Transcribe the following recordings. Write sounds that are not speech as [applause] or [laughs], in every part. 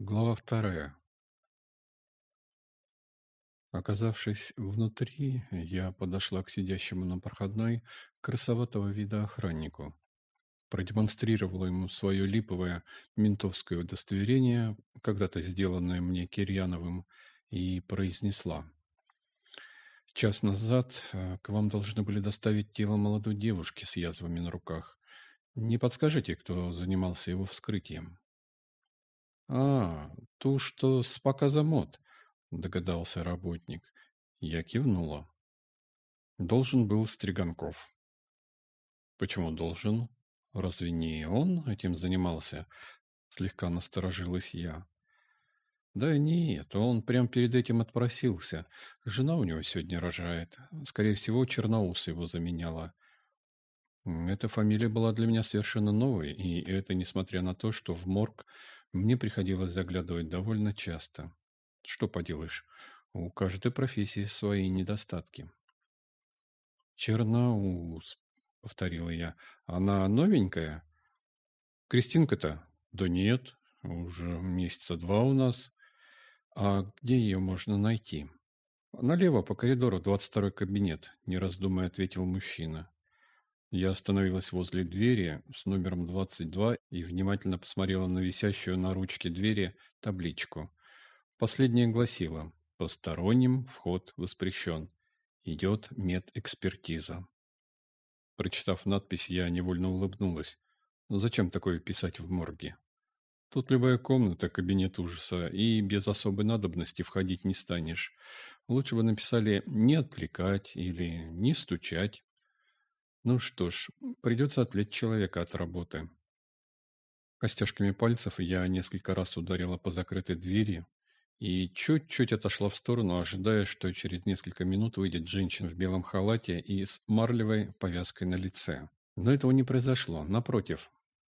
Глава вторая. Оказавшись внутри, я подошла к сидящему на проходной красоватого вида охраннику. Продемонстрировала ему свое липовое ментовское удостоверение, когда-то сделанное мне Кирьяновым, и произнесла. Час назад э, к вам должны были доставить тело молодой девушки с язвами на руках. Не подскажете, кто занимался его вскрытием? А, ту, что с показа мод, догадался работник. Я кивнула. Должен был Стриганков. Почему должен? Разве не он этим занимался? Слегка насторожилась я. Да нет, он прям перед этим отпросился. Жена у него сегодня рожает. Скорее всего, Черноус его заменяла. Эта фамилия была для меня совершенно новой, и это несмотря на то, что в морг мне приходилось заглядывать довольно часто. Что поделаешь, у каждой профессии свои недостатки. «Черноус», — повторила я. «Она новенькая?» «Кристинка-то?» «Да нет, уже месяца два у нас». «А где ее можно найти?» «Налево по коридору, 22-й кабинет», – не раздумывая ответил мужчина. Я остановилась возле двери с номером 22 и внимательно посмотрела на висящую на ручке двери табличку. Последняя гласила «Посторонним вход воспрещен. Идет медэкспертиза». Прочитав надпись, я невольно улыбнулась. Но зачем такое писать в морге? Тут любая комната – кабинет ужаса, и без особой надобности входить не станешь. Лучше бы написали «не отвлекать» или «не стучать». Ну что ж, придется отвлечь человека от работы. Костяшками пальцев я несколько раз ударила по закрытой двери и чуть-чуть отошла в сторону, ожидая, что через несколько минут выйдет женщина в белом халате и с марлевой повязкой на лице. Но этого не произошло. Напротив,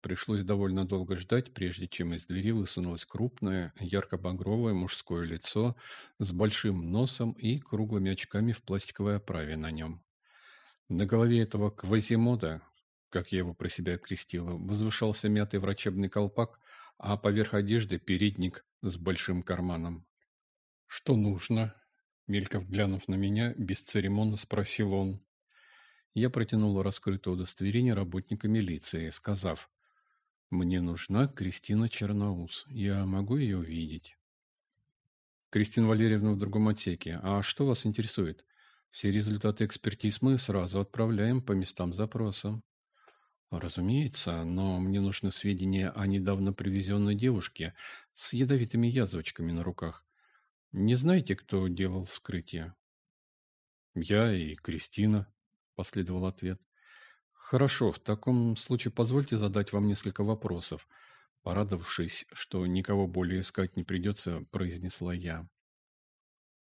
Пришлось довольно долго ждать, прежде чем из двери высунулось крупное, ярко-багровое мужское лицо с большим носом и круглыми очками в пластиковой оправе на нем. На голове этого квазимода, как я его про себя крестила, возвышался мятый врачебный колпак, а поверх одежды передник с большим карманом. «Что нужно?» Мельков глянув на меня, бесцеремонно спросил он. Я протянула раскрытое удостоверение работника милиции, сказав, мне нужна Кристина Черноус. Я могу ее увидеть? Кристина Валерьевна в другом отсеке. А что вас интересует? Все результаты экспертиз мы сразу отправляем по местам запроса. Разумеется, но мне нужны сведения о недавно привезенной девушке с ядовитыми язвочками на руках. Не знаете, кто делал вскрытие? Я и Кристина, последовал ответ. Хорошо, в таком случае позвольте задать вам несколько вопросов. Порадовавшись, что никого более искать не придется, произнесла я.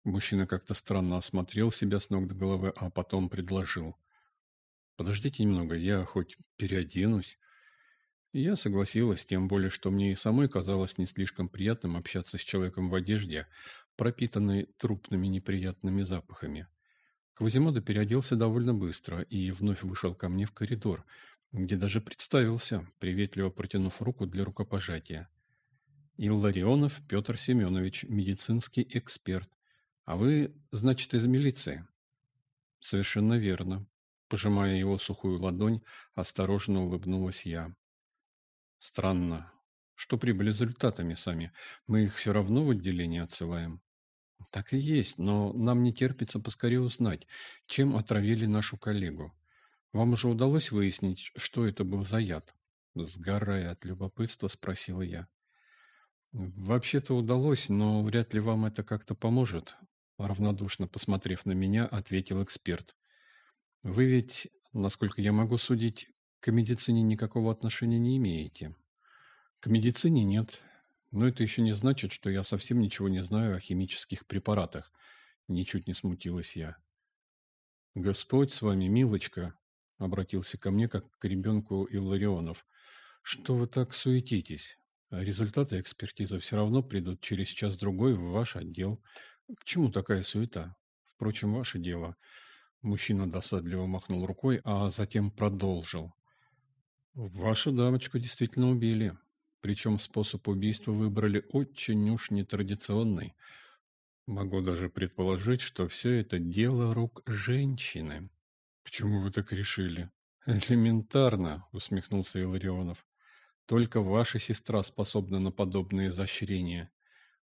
Мужчина как-то странно осмотрел себя с ног до головы, а потом предложил. «Подождите немного, я хоть переоденусь». Я согласилась, тем более, что мне и самой казалось не слишком приятным общаться с человеком в одежде, пропитанной трупными неприятными запахами. Квазимода переоделся довольно быстро и вновь вышел ко мне в коридор, где даже представился, приветливо протянув руку для рукопожатия. Илларионов Петр Семенович, медицинский эксперт. А вы, значит, из милиции? Совершенно верно. Пожимая его сухую ладонь, осторожно улыбнулась я. Странно. Что прибыли результатами сами? Мы их все равно в отделение отсылаем. Так и есть, но нам не терпится поскорее узнать, чем отравили нашу коллегу. Вам уже удалось выяснить, что это был за яд? Сгорая от любопытства, спросила я. Вообще-то удалось, но вряд ли вам это как-то поможет, равнодушно посмотрев на меня, ответил эксперт. Вы ведь, насколько я могу судить, к медицине никакого отношения не имеете. К медицине нет, но это еще не значит, что я совсем ничего не знаю о химических препаратах. Ничуть не смутилась я. «Господь с вами, милочка!» — обратился ко мне, как к ребенку Илларионов. «Что вы так суетитесь? Результаты экспертизы все равно придут через час-другой в ваш отдел. К чему такая суета? Впрочем, ваше дело». Мужчина досадливо махнул рукой, а затем продолжил. «Вашу дамочку действительно убили. Причем способ убийства выбрали очень уж нетрадиционный. Могу даже предположить, что все это дело рук женщины. Почему вы так решили? Элементарно, усмехнулся Илларионов. Только ваша сестра способна на подобные изощрения.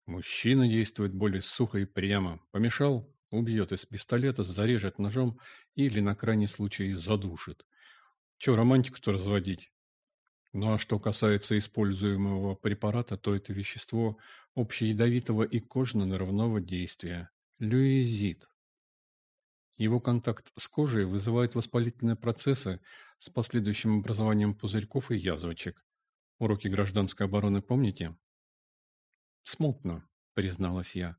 Мужчина действует более сухо и прямо. Помешал – убьет из пистолета, зарежет ножом или, на крайний случай, задушит. Че романтику-то разводить? Ну а что касается используемого препарата, то это вещество общеядовитого и кожно-нервного действия – люизит. Его контакт с кожей вызывает воспалительные процессы с последующим образованием пузырьков и язвочек. Уроки гражданской обороны помните? Смутно, призналась я.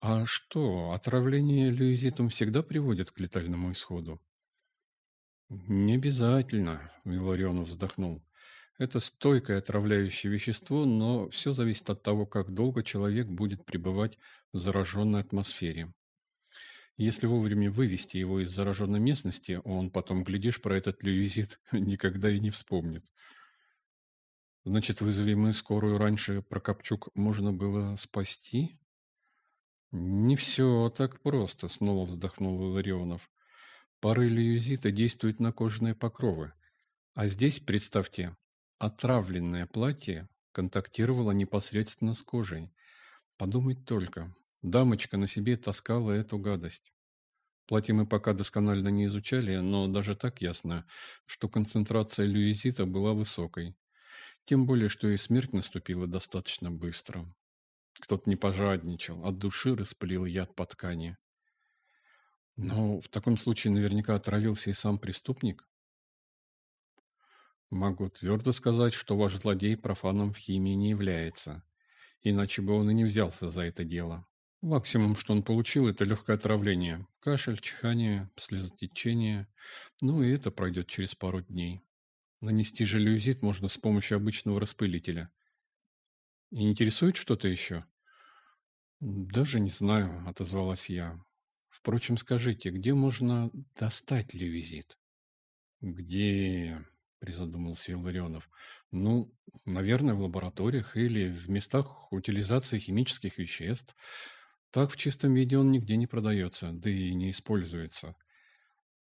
А что, отравление люизитом всегда приводит к летальному исходу? Не обязательно, Виларионов вздохнул. Это стойкое отравляющее вещество, но все зависит от того, как долго человек будет пребывать в зараженной атмосфере. Если вовремя вывести его из зараженной местности, он потом, глядишь, про этот люизит [laughs] никогда и не вспомнит. Значит, вызови мы скорую раньше, Прокопчук можно было спасти? Не все так просто, снова вздохнул Ларионов. Пары люизита действуют на кожаные покровы. А здесь, представьте, отравленное платье контактировало непосредственно с кожей. Подумать только, Дамочка на себе таскала эту гадость. Платье мы пока досконально не изучали, но даже так ясно, что концентрация люизита была высокой. Тем более, что и смерть наступила достаточно быстро. Кто-то не пожадничал, от души распылил яд по ткани. Но в таком случае наверняка отравился и сам преступник. Могу твердо сказать, что ваш злодей профаном в химии не является. Иначе бы он и не взялся за это дело. Максимум, что он получил, это легкое отравление. Кашель, чихание, слезотечение. Ну и это пройдет через пару дней. Нанести же люзит можно с помощью обычного распылителя. И интересует что-то еще? Даже не знаю, отозвалась я. Впрочем, скажите, где можно достать лювизит? Где, призадумался Илларионов. Ну, наверное, в лабораториях или в местах утилизации химических веществ. Так в чистом виде он нигде не продается, да и не используется.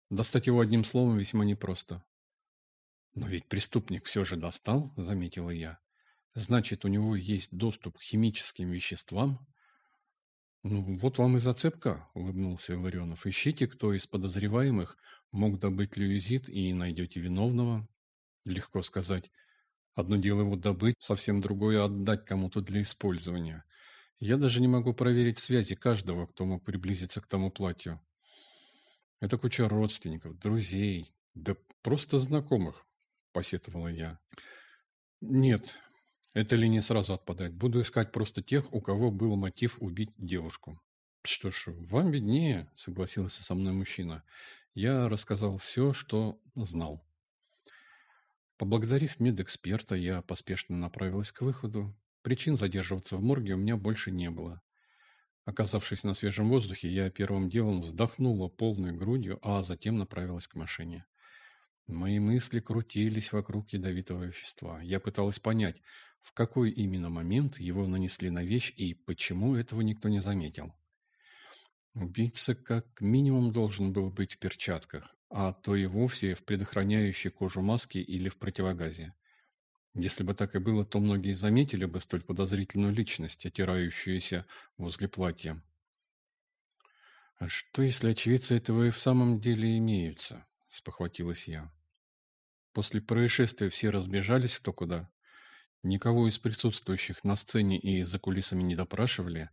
Достать его одним словом весьма непросто. Но ведь преступник все же достал, заметила я. Значит, у него есть доступ к химическим веществам? Ну, вот вам и зацепка, улыбнулся Ларионов. Ищите, кто из подозреваемых мог добыть люизит и найдете виновного. Легко сказать. Одно дело его добыть, совсем другое отдать кому-то для использования. Я даже не могу проверить связи каждого, кто мог приблизиться к тому платью. Это куча родственников, друзей, да просто знакомых, посетовала я. Нет, эта линия сразу отпадает. Буду искать просто тех, у кого был мотив убить девушку. Что ж, вам виднее, согласился со мной мужчина. Я рассказал все, что знал. Поблагодарив медэксперта, я поспешно направилась к выходу. Причин задерживаться в морге у меня больше не было. Оказавшись на свежем воздухе, я первым делом вздохнула полной грудью, а затем направилась к машине. Мои мысли крутились вокруг ядовитого вещества. Я пыталась понять, в какой именно момент его нанесли на вещь и почему этого никто не заметил. Убийца как минимум должен был быть в перчатках, а то и вовсе в предохраняющей кожу маске или в противогазе. Если бы так и было, то многие заметили бы столь подозрительную личность, отирающуюся возле платья. «А что, если очевидцы этого и в самом деле имеются?» – спохватилась я. После происшествия все разбежались кто куда. Никого из присутствующих на сцене и за кулисами не допрашивали,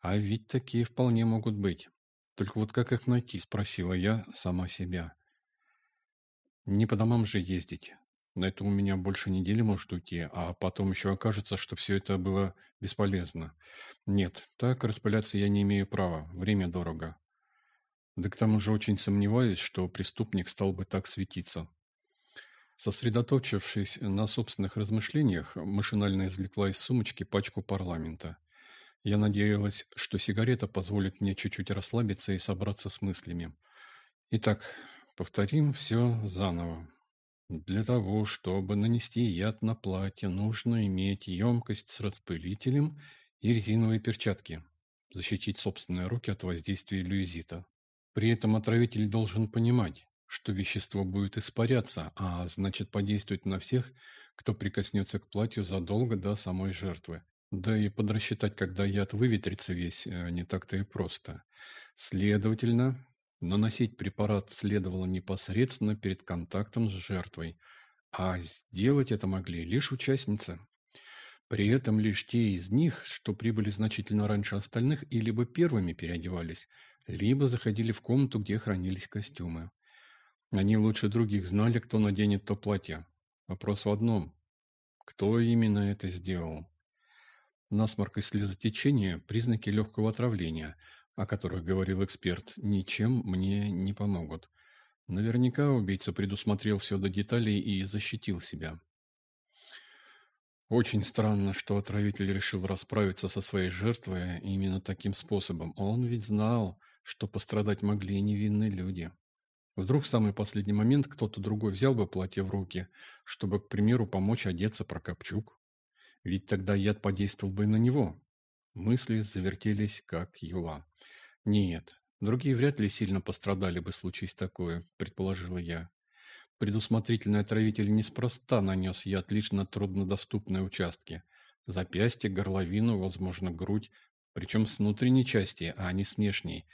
а ведь такие вполне могут быть. Только вот как их найти, спросила я сама себя. Не по домам же ездить. На это у меня больше недели может уйти, а потом еще окажется, что все это было бесполезно. Нет, так распыляться я не имею права, время дорого. Да к тому же очень сомневаюсь, что преступник стал бы так светиться. Сосредоточившись на собственных размышлениях, машинально извлекла из сумочки пачку парламента. Я надеялась, что сигарета позволит мне чуть-чуть расслабиться и собраться с мыслями. Итак, повторим все заново. Для того, чтобы нанести яд на платье, нужно иметь емкость с распылителем и резиновые перчатки. Защитить собственные руки от воздействия люизита. При этом отравитель должен понимать, что вещество будет испаряться, а значит подействовать на всех, кто прикоснется к платью задолго до самой жертвы. Да и подрасчитать, когда яд выветрится весь, э, не так-то и просто. Следовательно, наносить препарат следовало непосредственно перед контактом с жертвой, а сделать это могли лишь участницы. При этом лишь те из них, что прибыли значительно раньше остальных, и либо первыми переодевались, либо заходили в комнату, где хранились костюмы. Они лучше других знали, кто наденет то платье. Вопрос в одном. Кто именно это сделал? Насморк и слезотечение – признаки легкого отравления, о которых говорил эксперт, ничем мне не помогут. Наверняка убийца предусмотрел все до деталей и защитил себя. Очень странно, что отравитель решил расправиться со своей жертвой именно таким способом. Он ведь знал, что пострадать могли и невинные люди. Вдруг в самый последний момент кто-то другой взял бы платье в руки, чтобы, к примеру, помочь одеться Прокопчук. Ведь тогда яд подействовал бы на него. Мысли завертелись, как юла. Нет, другие вряд ли сильно пострадали бы, случись такое, предположила я. Предусмотрительный отравитель неспроста нанес яд лишь на труднодоступные участки. Запястье, горловину, возможно, грудь, причем с внутренней части, а не с внешней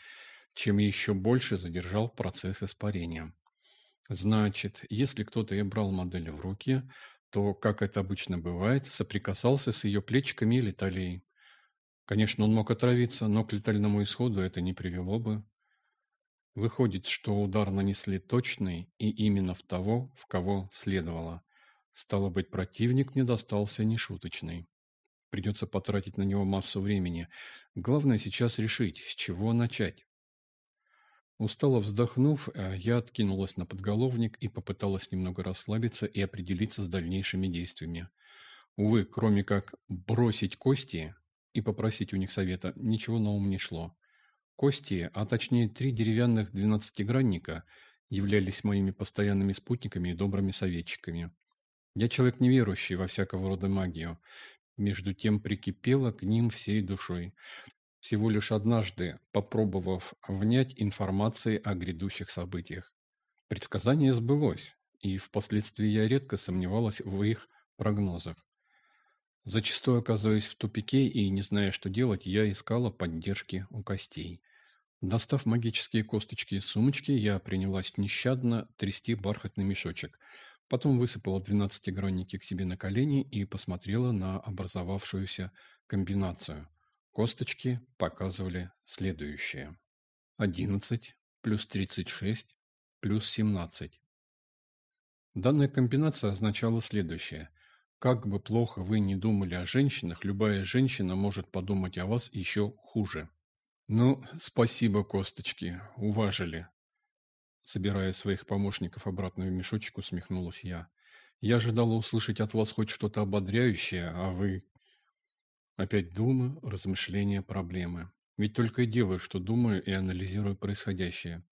чем еще больше задержал процесс испарения. Значит, если кто-то и брал модель в руки, то, как это обычно бывает, соприкасался с ее плечиками или талией. Конечно, он мог отравиться, но к летальному исходу это не привело бы. Выходит, что удар нанесли точный и именно в того, в кого следовало. Стало быть, противник не достался нешуточный. Придется потратить на него массу времени. Главное сейчас решить, с чего начать. Устало вздохнув, э, я откинулась на подголовник и попыталась немного расслабиться и определиться с дальнейшими действиями. Увы, кроме как бросить кости и попросить у них совета, ничего на ум не шло. Кости, а точнее три деревянных двенадцатигранника, являлись моими постоянными спутниками и добрыми советчиками. Я человек неверующий во всякого рода магию, между тем прикипела к ним всей душой всего лишь однажды попробовав внять информации о грядущих событиях. Предсказание сбылось, и впоследствии я редко сомневалась в их прогнозах. Зачастую оказываясь в тупике и не зная, что делать, я искала поддержки у костей. Достав магические косточки из сумочки, я принялась нещадно трясти бархатный мешочек. Потом высыпала двенадцатигранники к себе на колени и посмотрела на образовавшуюся комбинацию. Косточки показывали следующее. 11 плюс 36 плюс 17. Данная комбинация означала следующее. Как бы плохо вы ни думали о женщинах, любая женщина может подумать о вас еще хуже. Ну, спасибо, косточки, уважили. Собирая своих помощников обратно в мешочек, усмехнулась я. Я ожидала услышать от вас хоть что-то ободряющее, а вы Опять думы, размышления, проблемы. Ведь только и делаю, что думаю и анализирую происходящее.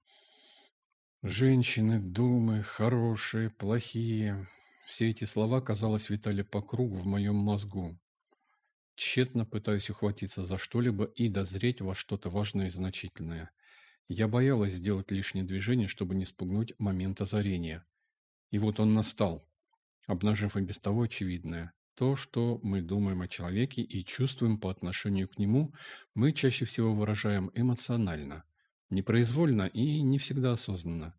Женщины, думы, хорошие, плохие. Все эти слова, казалось, витали по кругу в моем мозгу. Тщетно пытаюсь ухватиться за что-либо и дозреть во что-то важное и значительное. Я боялась сделать лишнее движение, чтобы не спугнуть момент озарения. И вот он настал, обнажив и без того очевидное. То, что мы думаем о человеке и чувствуем по отношению к нему, мы чаще всего выражаем эмоционально, непроизвольно и не всегда осознанно.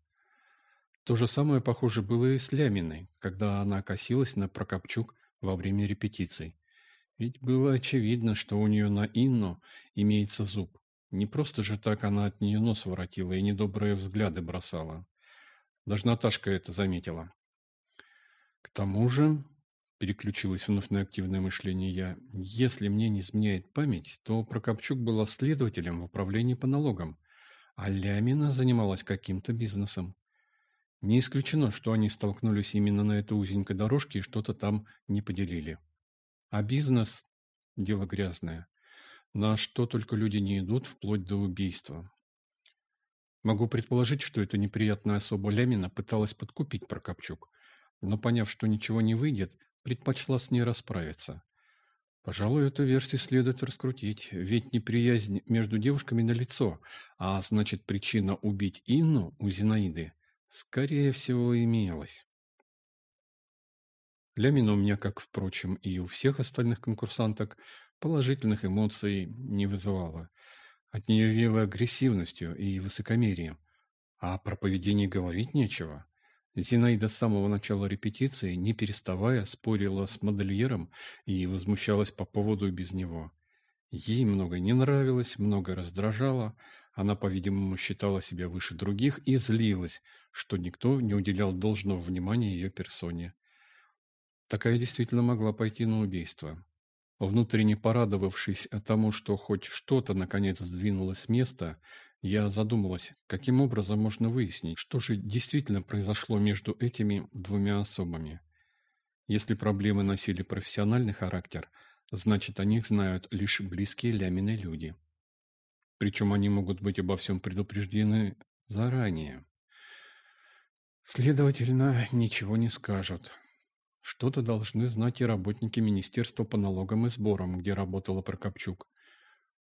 То же самое, похоже, было и с Ляминой, когда она косилась на Прокопчук во время репетиций. Ведь было очевидно, что у нее на Инну имеется зуб. Не просто же так она от нее нос воротила и недобрые взгляды бросала. Даже Наташка это заметила. К тому же, Переключилось вновь на активное мышление я. Если мне не изменяет память, то Прокопчук была следователем в управлении по налогам, а Лямина занималась каким-то бизнесом. Не исключено, что они столкнулись именно на этой узенькой дорожке и что-то там не поделили. А бизнес – дело грязное. На что только люди не идут, вплоть до убийства. Могу предположить, что эта неприятная особа Лямина пыталась подкупить Прокопчук – но, поняв, что ничего не выйдет, предпочла с ней расправиться. Пожалуй, эту версию следует раскрутить, ведь неприязнь между девушками налицо, а значит причина убить Инну у Зинаиды, скорее всего, имелась. Лямина у меня, как, впрочем, и у всех остальных конкурсанток, положительных эмоций не вызывала. От нее веяло агрессивностью и высокомерием. А про поведение говорить нечего. Зинаида с самого начала репетиции, не переставая, спорила с модельером и возмущалась по поводу и без него. Ей много не нравилось, много раздражало, она, по-видимому, считала себя выше других и злилась, что никто не уделял должного внимания ее персоне. Такая действительно могла пойти на убийство. Внутренне порадовавшись тому, что хоть что-то наконец сдвинулось с места, я задумалась, каким образом можно выяснить, что же действительно произошло между этими двумя особами. Если проблемы носили профессиональный характер, значит о них знают лишь близкие Лямины люди. Причем они могут быть обо всем предупреждены заранее. Следовательно, ничего не скажут. Что-то должны знать и работники Министерства по налогам и сборам, где работала Прокопчук.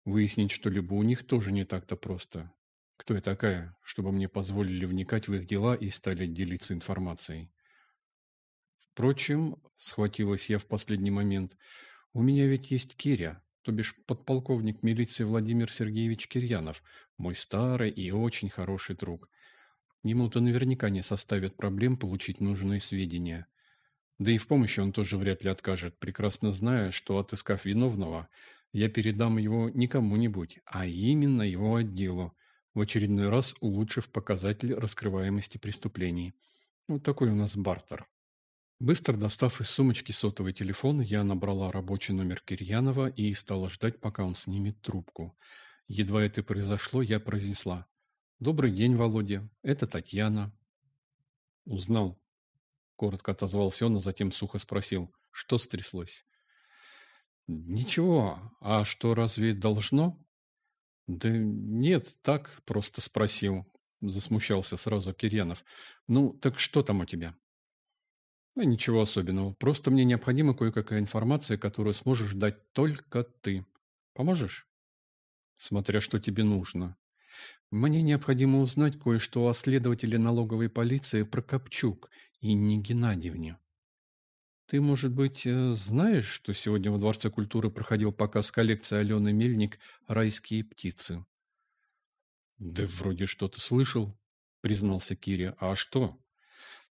Выяснить что-либо у них тоже не так-то просто. Кто я такая, чтобы мне позволили вникать в их дела и стали делиться информацией? Впрочем, схватилась я в последний момент, у меня ведь есть Киря, то бишь подполковник милиции Владимир Сергеевич Кирьянов, мой старый и очень хороший друг. Ему-то наверняка не составит проблем получить нужные сведения. Да и в помощи он тоже вряд ли откажет, прекрасно зная, что, отыскав виновного, я передам его не кому-нибудь, а именно его отделу, в очередной раз улучшив показатель раскрываемости преступлений. Вот такой у нас бартер. Быстро достав из сумочки сотовый телефон, я набрала рабочий номер Кирьянова и стала ждать, пока он снимет трубку. Едва это произошло, я произнесла. «Добрый день, Володя. Это Татьяна». «Узнал». Коротко отозвался он, а затем сухо спросил. «Что стряслось?» «Ничего. А что, разве должно?» «Да нет, так просто спросил», – засмущался сразу Кирьянов. «Ну, так что там у тебя?» «Да ничего особенного. Просто мне необходима кое-какая информация, которую сможешь дать только ты. Поможешь?» «Смотря что тебе нужно. Мне необходимо узнать кое-что о следователе налоговой полиции Прокопчук Инне Геннадьевне». Ты, может быть, э, знаешь, что сегодня во Дворце культуры проходил показ коллекции Алены Мельник «Райские птицы»? Да вроде что-то слышал, признался Киря. А что?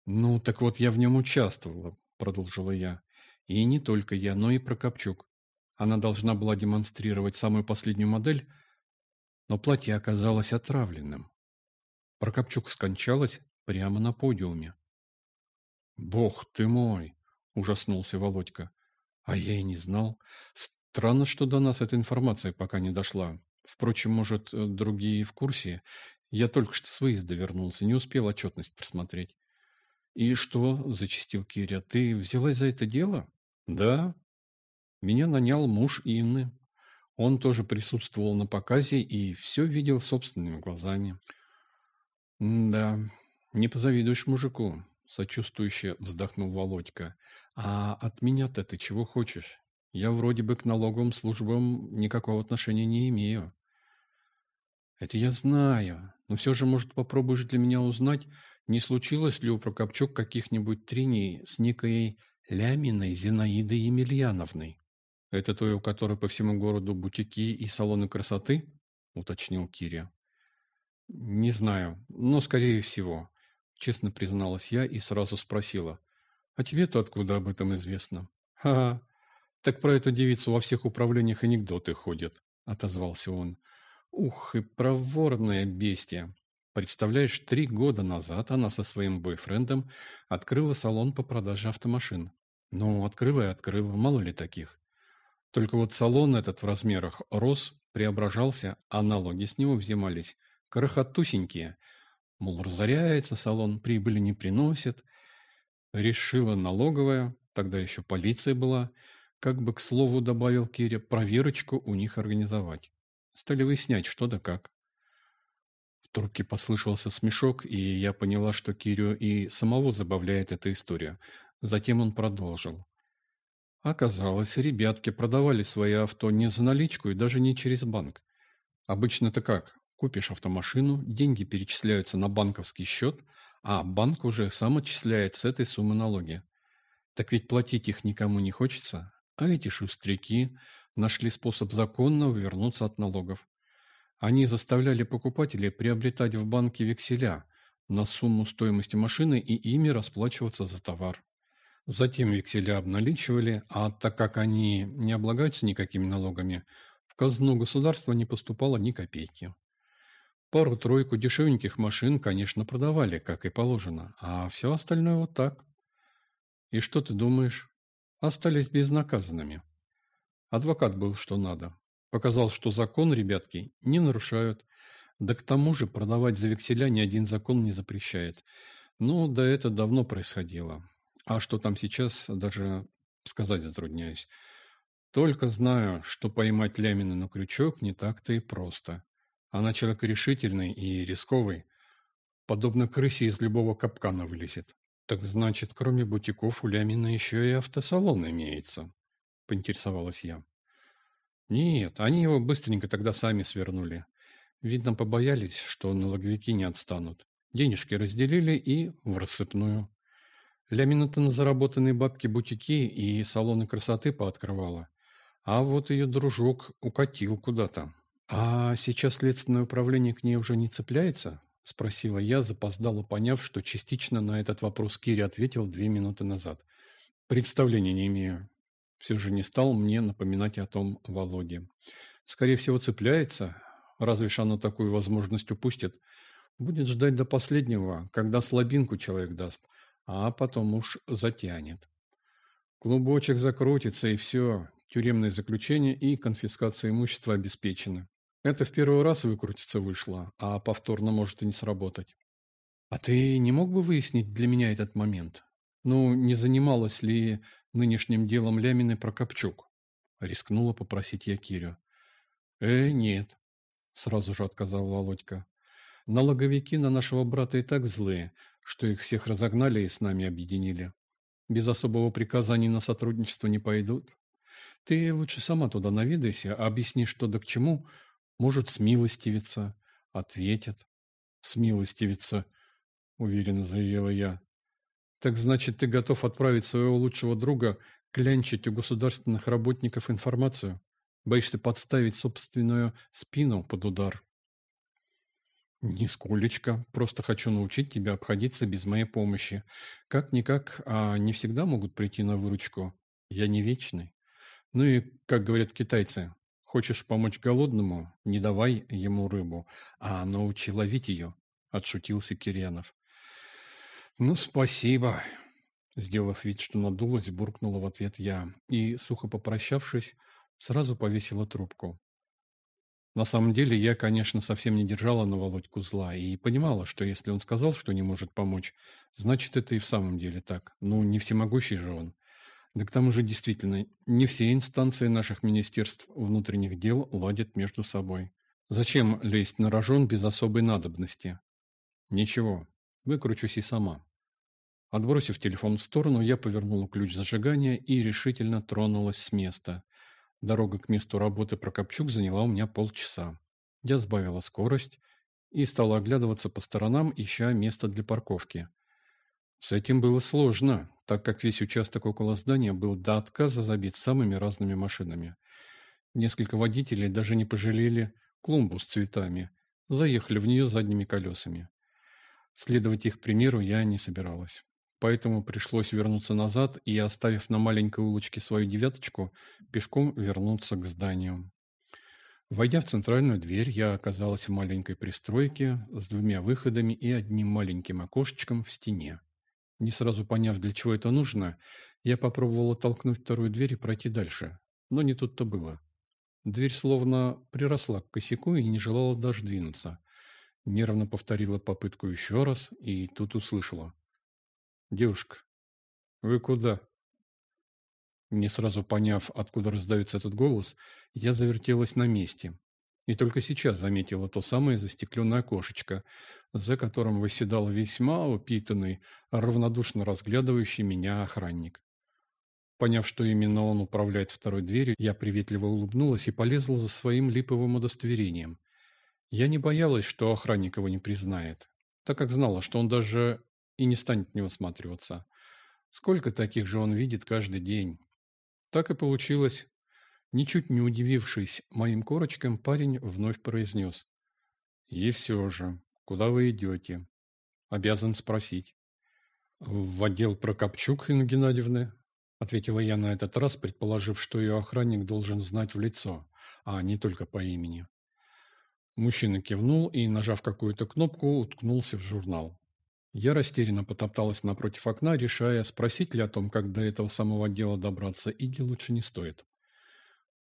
Ну, так вот я в нем участвовала, продолжила я. И не только я, но и Прокопчук. Она должна была демонстрировать самую последнюю модель, но платье оказалось отравленным. Прокопчук скончалась прямо на подиуме. «Бог ты мой!» ужаснулся Володька. А я и не знал. Странно, что до нас эта информация пока не дошла. Впрочем, может, э, другие в курсе. Я только что с выезда вернулся, не успел отчетность просмотреть. «И что?» – зачистил Киря. «Ты взялась за это дело?» «Да». Меня нанял муж Инны. Он тоже присутствовал на показе и все видел собственными глазами. «Да, не позавидуешь мужику. Сочувствующе вздохнул Володька. А от меня-то ты чего хочешь? Я вроде бы к налоговым службам никакого отношения не имею. Это я знаю, но все же, может, попробуешь для меня узнать, не случилось ли у Прокопчук каких-нибудь трений с некой Ляминой Зинаидой Емельяновной? Это той, у которой по всему городу бутики и салоны красоты? Уточнил Киря. Не знаю, но скорее всего. Честно призналась я и сразу спросила. «А тебе-то откуда об этом известно?» «Ха-ха, так про эту девицу во всех управлениях анекдоты ходят», — отозвался он. «Ух, и проворное бестия! Представляешь, три года назад она со своим бойфрендом открыла салон по продаже автомашин. Ну, открыла и открыла, мало ли таких. Только вот салон этот в размерах рос, преображался, а налоги с него взимались крохотусенькие — Мол, разоряется салон, прибыли не приносит. Решила налоговая, тогда еще полиция была, как бы к слову добавил Киря, проверочку у них организовать. Стали выяснять, что да как. В трубке послышался смешок, и я поняла, что Кирю и самого забавляет эта история. Затем он продолжил. Оказалось, ребятки продавали свои авто не за наличку и даже не через банк. Обычно-то как? Купишь автомашину, деньги перечисляются на банковский счет, а банк уже сам отчисляет с этой суммы налоги. Так ведь платить их никому не хочется, а эти шустряки нашли способ законно увернуться от налогов. Они заставляли покупателей приобретать в банке векселя на сумму стоимости машины и ими расплачиваться за товар. Затем векселя обналичивали, а так как они не облагаются никакими налогами, в казну государства не поступало ни копейки. Пару-тройку дешевеньких машин, конечно, продавали, как и положено, а все остальное вот так. И что ты думаешь? Остались безнаказанными. Адвокат был что надо. Показал, что закон, ребятки, не нарушают. Да к тому же продавать за векселя ни один закон не запрещает. Ну, да это давно происходило. А что там сейчас, даже сказать затрудняюсь. Только знаю, что поймать Лямина на крючок не так-то и просто. Она человек решительный и рисковый. Подобно крысе из любого капкана вылезет. Так значит, кроме бутиков у Лямина еще и автосалон имеется, поинтересовалась я. Нет, они его быстренько тогда сами свернули. Видно, побоялись, что налоговики не отстанут. Денежки разделили и в рассыпную. Лямина-то на заработанные бабки бутики и салоны красоты пооткрывала. А вот ее дружок укатил куда-то. А сейчас следственное управление к ней уже не цепляется? Спросила я, запоздало поняв, что частично на этот вопрос Кири ответил две минуты назад. Представления не имею. Все же не стал мне напоминать о том Володе. Скорее всего, цепляется. Разве ж оно такую возможность упустит? Будет ждать до последнего, когда слабинку человек даст, а потом уж затянет. Клубочек закрутится, и все. Тюремное заключение и конфискация имущества обеспечены. Это в первый раз выкрутиться вышло, а повторно может и не сработать. А ты не мог бы выяснить для меня этот момент? Ну, не занималась ли нынешним делом Лямины Прокопчук? Рискнула попросить я Кирю. Э, нет, сразу же отказал Володька. Налоговики на нашего брата и так злые, что их всех разогнали и с нами объединили. Без особого приказа они на сотрудничество не пойдут. Ты лучше сама туда наведайся, объясни, что да к чему. Может, смилостивиться. Ответят. Смилостивиться, уверенно заявила я. Так значит, ты готов отправить своего лучшего друга клянчить у государственных работников информацию? Боишься подставить собственную спину под удар? Нисколечко. Просто хочу научить тебя обходиться без моей помощи. Как-никак, а не всегда могут прийти на выручку. Я не вечный. Ну и, как говорят китайцы, хочешь помочь голодному, не давай ему рыбу, а научи ловить ее, отшутился Кирьянов. «Ну, спасибо!» Сделав вид, что надулась, буркнула в ответ я и, сухо попрощавшись, сразу повесила трубку. На самом деле, я, конечно, совсем не держала на Володьку зла и понимала, что если он сказал, что не может помочь, значит, это и в самом деле так. Ну, не всемогущий же он. Да к тому же, действительно, не все инстанции наших министерств внутренних дел ладят между собой. Зачем лезть на рожон без особой надобности? Ничего, выкручусь и сама. Отбросив телефон в сторону, я повернула ключ зажигания и решительно тронулась с места. Дорога к месту работы Прокопчук заняла у меня полчаса. Я сбавила скорость и стала оглядываться по сторонам, ища место для парковки. С этим было сложно, так как весь участок около здания был до отказа забит самыми разными машинами. Несколько водителей даже не пожалели клумбу с цветами, заехали в нее задними колесами. Следовать их примеру я не собиралась. Поэтому пришлось вернуться назад и, оставив на маленькой улочке свою девяточку, пешком вернуться к зданию. Войдя в центральную дверь, я оказалась в маленькой пристройке с двумя выходами и одним маленьким окошечком в стене. Не сразу поняв, для чего это нужно, я попробовала толкнуть вторую дверь и пройти дальше. Но не тут-то было. Дверь словно приросла к косяку и не желала даже двинуться. Нервно повторила попытку еще раз и тут услышала. «Девушка, вы куда?» Не сразу поняв, откуда раздается этот голос, я завертелась на месте. И только сейчас заметила то самое застекленное окошечко, за которым восседал весьма упитанный, равнодушно разглядывающий меня охранник. Поняв, что именно он управляет второй дверью, я приветливо улыбнулась и полезла за своим липовым удостоверением. Я не боялась, что охранник его не признает, так как знала, что он даже и не станет не осматриваться. Сколько таких же он видит каждый день. Так и получилось. Ничуть не удивившись моим корочкам, парень вновь произнес. «И все же, куда вы идете?» «Обязан спросить». «В отдел Прокопчук, Инна Геннадьевна?» Ответила я на этот раз, предположив, что ее охранник должен знать в лицо, а не только по имени. Мужчина кивнул и, нажав какую-то кнопку, уткнулся в журнал. Я растерянно потопталась напротив окна, решая, спросить ли о том, как до этого самого дела добраться, или лучше не стоит.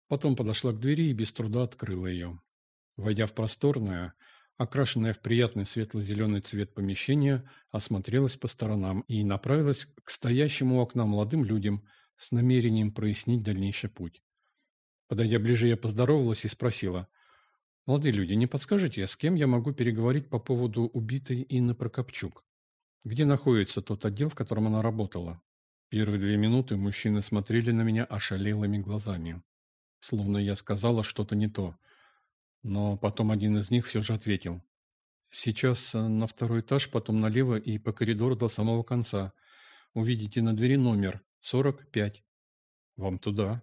Потом подошла к двери и без труда открыла ее. Войдя в просторное, окрашенное в приятный светло-зеленый цвет помещение, осмотрелась по сторонам и направилась к стоящему у окна молодым людям с намерением прояснить дальнейший путь. Подойдя ближе, я поздоровалась и спросила. «Молодые люди, не подскажете, с кем я могу переговорить по поводу убитой Инны Прокопчук? Где находится тот отдел, в котором она работала?» Первые две минуты мужчины смотрели на меня ошалелыми глазами словно я сказала что-то не то. Но потом один из них все же ответил. «Сейчас э, на второй этаж, потом налево и по коридору до самого конца. Увидите на двери номер 45. Вам туда».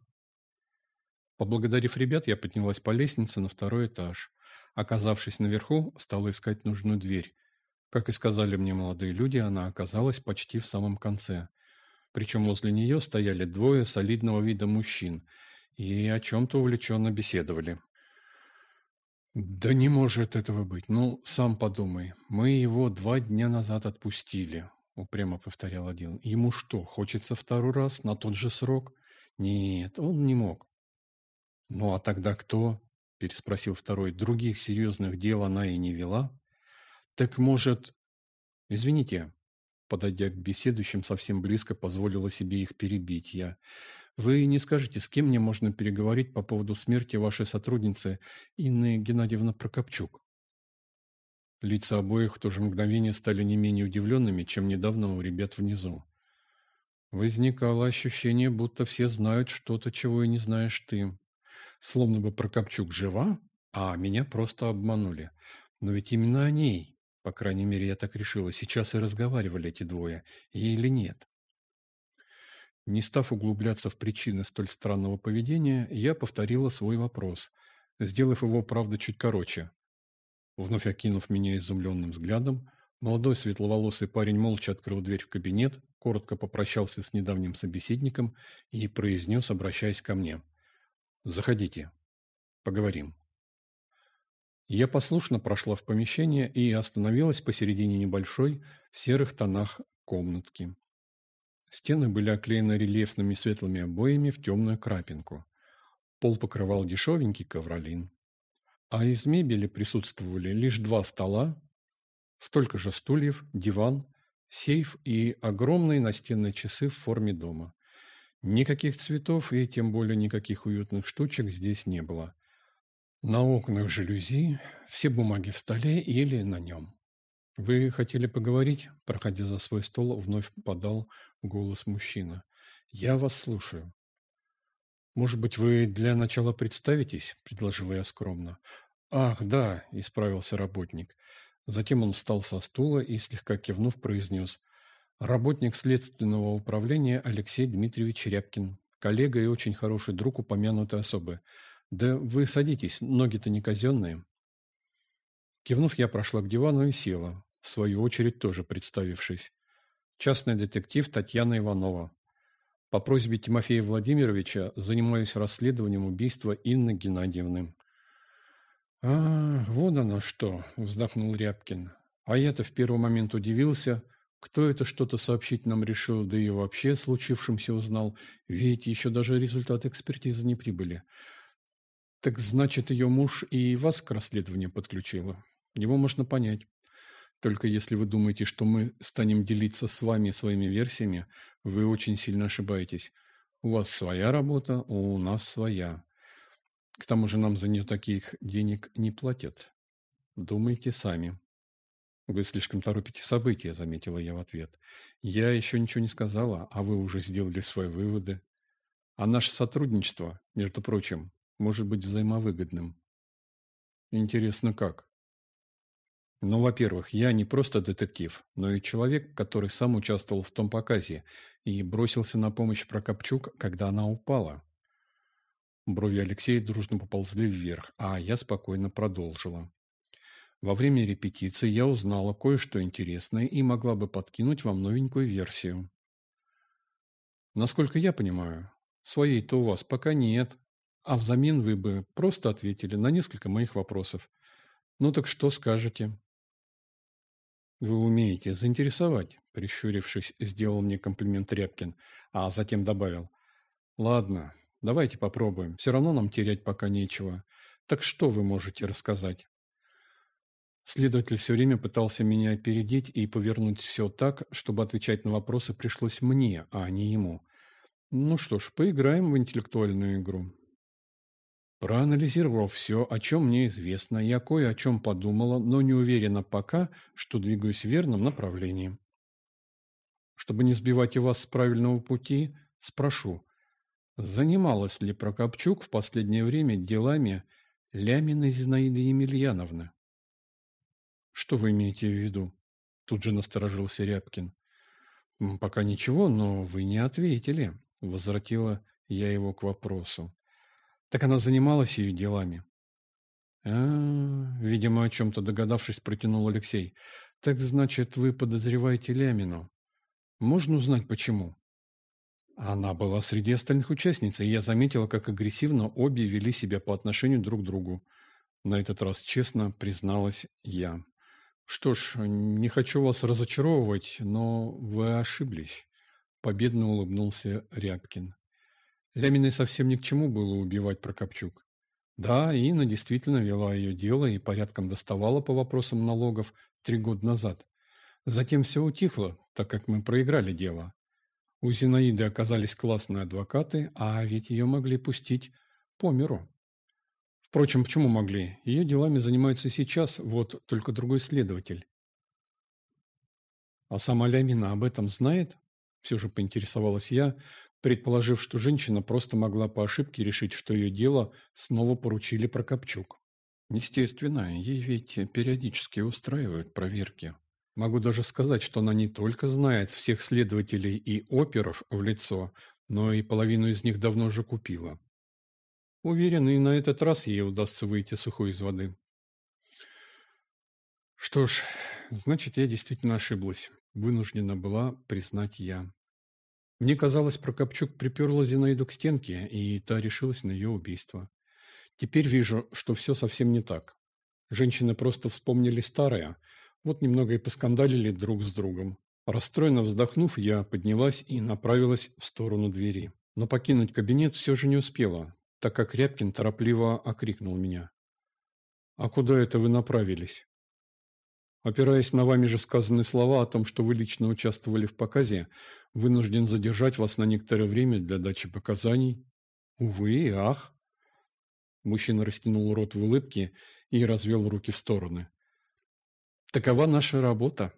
Поблагодарив ребят, я поднялась по лестнице на второй этаж. Оказавшись наверху, стала искать нужную дверь. Как и сказали мне молодые люди, она оказалась почти в самом конце. Причем возле нее стояли двое солидного вида мужчин – и о чем-то увлеченно беседовали. «Да не может этого быть. Ну, сам подумай. Мы его два дня назад отпустили», — упрямо повторял один. «Ему что, хочется второй раз на тот же срок?» «Нет, он не мог». «Ну, а тогда кто?» — переспросил второй. «Других серьезных дел она и не вела?» «Так, может...» «Извините», подойдя к беседующим совсем близко, позволила себе их перебить я. Вы не скажете, с кем мне можно переговорить по поводу смерти вашей сотрудницы Инны Геннадьевны Прокопчук? Лица обоих в то же мгновение стали не менее удивленными, чем недавно у ребят внизу. Возникало ощущение, будто все знают что-то, чего и не знаешь ты. Словно бы Прокопчук жива, а меня просто обманули. Но ведь именно о ней, по крайней мере, я так решила, сейчас и разговаривали эти двое, или нет. Не став углубляться в причины столь странного поведения, я повторила свой вопрос, сделав его, правда, чуть короче. Вновь окинув меня изумленным взглядом, молодой светловолосый парень молча открыл дверь в кабинет, коротко попрощался с недавним собеседником и произнес, обращаясь ко мне. «Заходите. Поговорим». Я послушно прошла в помещение и остановилась посередине небольшой, в серых тонах комнатки. Стены были оклеены рельефными светлыми обоями в темную крапинку. Пол покрывал дешевенький ковролин. А из мебели присутствовали лишь два стола, столько же стульев, диван, сейф и огромные настенные часы в форме дома. Никаких цветов и тем более никаких уютных штучек здесь не было. На окнах жалюзи, все бумаги в столе или на нем. «Вы хотели поговорить?» Проходя за свой стол, вновь подал голос мужчина. «Я вас слушаю». «Может быть, вы для начала представитесь?» – предложила я скромно. «Ах, да», – исправился работник. Затем он встал со стула и, слегка кивнув, произнес. «Работник следственного управления Алексей Дмитриевич Рябкин, коллега и очень хороший друг упомянутой особы. Да вы садитесь, ноги-то не казенные». Кивнув, я прошла к дивану и села, в свою очередь тоже представившись. Частный детектив Татьяна Иванова. По просьбе Тимофея Владимировича занимаюсь расследованием убийства Инны Геннадьевны. «А, вот оно что!» – вздохнул Рябкин. «А я-то в первый момент удивился, кто это что-то сообщить нам решил, да и вообще случившемся узнал, ведь еще даже результаты экспертизы не прибыли. Так значит, ее муж и вас к расследованию подключила. Его можно понять. Только если вы думаете, что мы станем делиться с вами своими версиями, вы очень сильно ошибаетесь. У вас своя работа, у нас своя. К тому же нам за нее таких денег не платят. Думайте сами. Вы слишком торопите события, заметила я в ответ. Я еще ничего не сказала, а вы уже сделали свои выводы. А наше сотрудничество, между прочим, может быть взаимовыгодным. Интересно, как? Ну, во-первых, я не просто детектив, но и человек, который сам участвовал в том показе и бросился на помощь Прокопчук, когда она упала. Брови Алексея дружно поползли вверх, а я спокойно продолжила. Во время репетиции я узнала кое-что интересное и могла бы подкинуть вам новенькую версию. Насколько я понимаю, своей-то у вас пока нет, а взамен вы бы просто ответили на несколько моих вопросов. Ну так что скажете? Вы умеете заинтересовать, прищурившись, сделал мне комплимент Рябкин, а затем добавил. Ладно, давайте попробуем. Все равно нам терять пока нечего. Так что вы можете рассказать? Следователь все время пытался меня опередить и повернуть все так, чтобы отвечать на вопросы пришлось мне, а не ему. Ну что ж, поиграем в интеллектуальную игру. Проанализировав все, о чем мне известно, я кое о чем подумала, но не уверена пока, что двигаюсь в верном направлении. Чтобы не сбивать и вас с правильного пути, спрошу, занималась ли Прокопчук в последнее время делами Ляминой Зинаиды Емельяновны? Что вы имеете в виду? Тут же насторожился Рябкин. Пока ничего, но вы не ответили, возвратила я его к вопросу. Так она занималась ее делами. А, видимо, о чем-то догадавшись, протянул Алексей. Так значит, вы подозреваете Лямину. Можно узнать, почему? Она была среди остальных участниц, и я заметила, как агрессивно обе вели себя по отношению друг к другу. На этот раз честно призналась я. Что ж, не хочу вас разочаровывать, но вы ошиблись. Победно улыбнулся Рябкин. Ляминой совсем ни к чему было убивать Прокопчук. Да, Инна действительно вела ее дело и порядком доставала по вопросам налогов три года назад. Затем все утихло, так как мы проиграли дело. У Зинаиды оказались классные адвокаты, а ведь ее могли пустить по миру. Впрочем, почему могли? Ее делами занимаются сейчас, вот только другой следователь. А сама Лямина об этом знает? Все же поинтересовалась я, предположив, что женщина просто могла по ошибке решить, что ее дело снова поручили Прокопчук. Естественно, ей ведь периодически устраивают проверки. Могу даже сказать, что она не только знает всех следователей и оперов в лицо, но и половину из них давно уже купила. Уверен, и на этот раз ей удастся выйти сухой из воды. Что ж, значит, я действительно ошиблась. Вынуждена была признать я. Мне казалось, Прокопчук приперла Зинаиду к стенке, и та решилась на ее убийство. Теперь вижу, что все совсем не так. Женщины просто вспомнили старое, вот немного и поскандалили друг с другом. Расстроенно вздохнув, я поднялась и направилась в сторону двери. Но покинуть кабинет все же не успела так как Рябкин торопливо окрикнул меня. «А куда это вы направились?» Опираясь на вами же сказанные слова о том, что вы лично участвовали в показе, вынужден задержать вас на некоторое время для дачи показаний. Увы ах. Мужчина растянул рот в улыбке и развел руки в стороны. Такова наша работа.